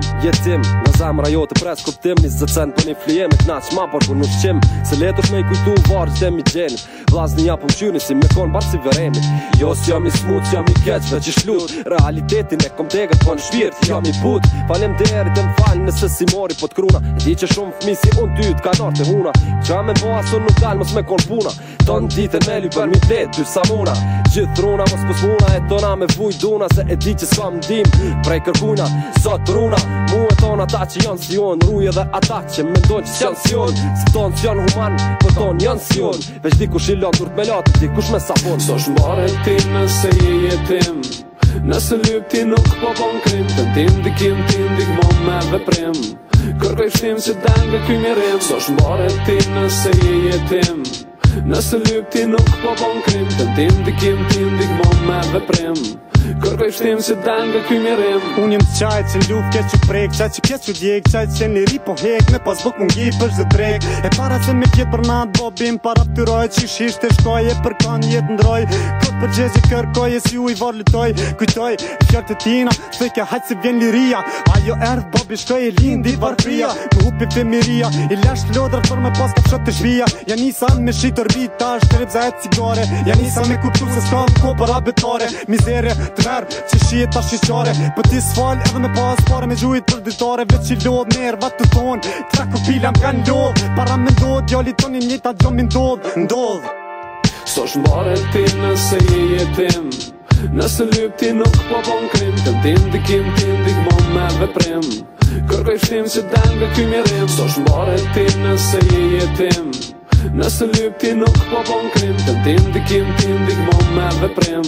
jam jetim Në zemra jo të pres kuptim Një zëcen për një flijem e të nash ma për për në shqim Se letur me i kujtu varë gjithem i gjenit Vlas një japëm qyni si me kon bat si verenit Jo si jam i smut, si jam i keq dhe që shlut Realitetin e kom tega të po kon shpirt, jam i put Falem derit e më falë nëse si mori po të kruna E di që shumë fmi si unë ty të kanar të huna Qa me mo aso nuk dalë mos me kon puna Ton ditën me lypër mi tete ty samuna Gjithë mos pus e tona me vuj duna Se e di që s'kam ndim prej kërkuna Sot runa Mu e ton ata që janë si on, Ruj dhe ata që me ndonë që janë si on Si ton që janë human, po ton janë si on Veç di kush i lanë durt me latë, di kush me sapon Sosh so është mbare ti nëse i jetim Nëse lyp ti nuk po bon krim Të ndim dikim, ti ndik mo me veprim Kërkoj shtim që den dhe kuj mirim Së so është mbare ti nëse i jetim Nëse lyp ti nuk po bon krim Të ndim dikim, ti ndik mo me veprim Kërve shtim që dan nga ky mirim Unë jem të qajt që luf kje që prek Qajt që kje që djek Qajt që një ri po hek Me pas bëk mungi për zë drek E para se me kjetë për nat bobim Para ptyroj që shisht e shkoj E për kan jet ndroj Këtë për e kërkoj E si u i varë lëtoj Kujtoj Kjartë të tina Se kja hajt se vjen liria Ajo erdh bobi po shkoj e lindi varpria femiria I lash lodrat për me pas ka me me kuptu se merë që shiet ta shqiqare për ti s'fal edhe me pas pare me gjujt për ditare veç që lodh nërë vat të ton tre ku pila m'ka ndodh para me ndodh gjallit ton i njëta gjom i ndodh ndodh so shmbare ti nëse je jetim nëse lyp ti nuk po bon krim të ndim dikim ti ndikmon mon me veprim kërkoj shtim që dan nga ky mjerim so shmbare ti nëse je jetim Nëse ti nuk po bon krim Të ndim dikim, ti ndikmon me veprim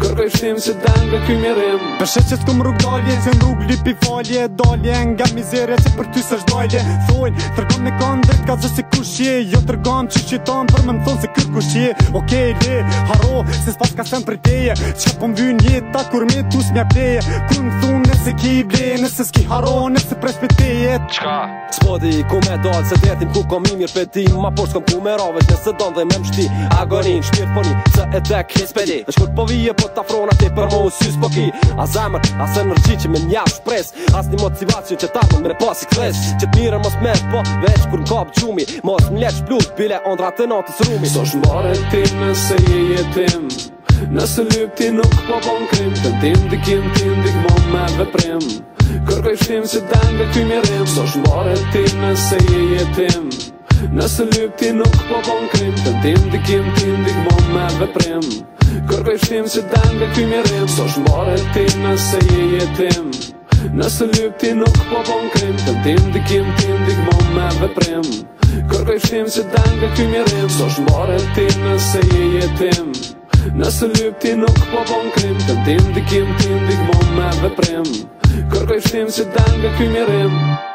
Kërkoj fëtim se dan nga kuj mirim Përshet që t'kom rrug dalje Se në rrug lipi falje Dalje nga mizeria që për ty së është dalje Thojnë, tërgom në kanë dret Ka kush je Jo tërgom që që tonë Për me më thonë se kër je Okej, okay, le, haro Se s'pas ka sen për teje Qa po mbyn jeta Kur me tu s'mja pleje Kër më thonë nëse ki i bleje Nëse s'ki haro Nëse pres për teje Qa? Spodi ku me dalë Se dretim ku kom i mirë petim Ma por s'kom ku me rave Nëse don dhe me mështi Agonin Shpirë poni Se e tek hispedi Në shkur po vi je po ta frona te për mos sys po ki a zemër a se që më një shpres as një motivacion që ta për me pas i kles që të mirë mos me po veç kur n'ka për qumi mos mleq plus bile ondra të natës rumi So është mbare ti nëse je jetim Nëse lyp ti nuk po bon krim Të dikim ti ndikmon me veprim Kërkoj shtim si dajnë dhe ty mirim Së është mbare ti nëse je jetim Nesulipti nuk po bon krim Të ndim të kim, të ndik mon me veprim Kërkoj shtim që dan dhe këj mirim So shmbare ti nëse je jetim Nesulipti nuk po bon krim Të ndim të kim, të ndik mon me veprim Kërkoj shtim që dan dhe këj mirim So shmbare ti nëse je jetim Nesulipti nuk po bon krim Të ndim të kim, të ndik mon me veprim Kërkoj shtim që dan dhe këj mirim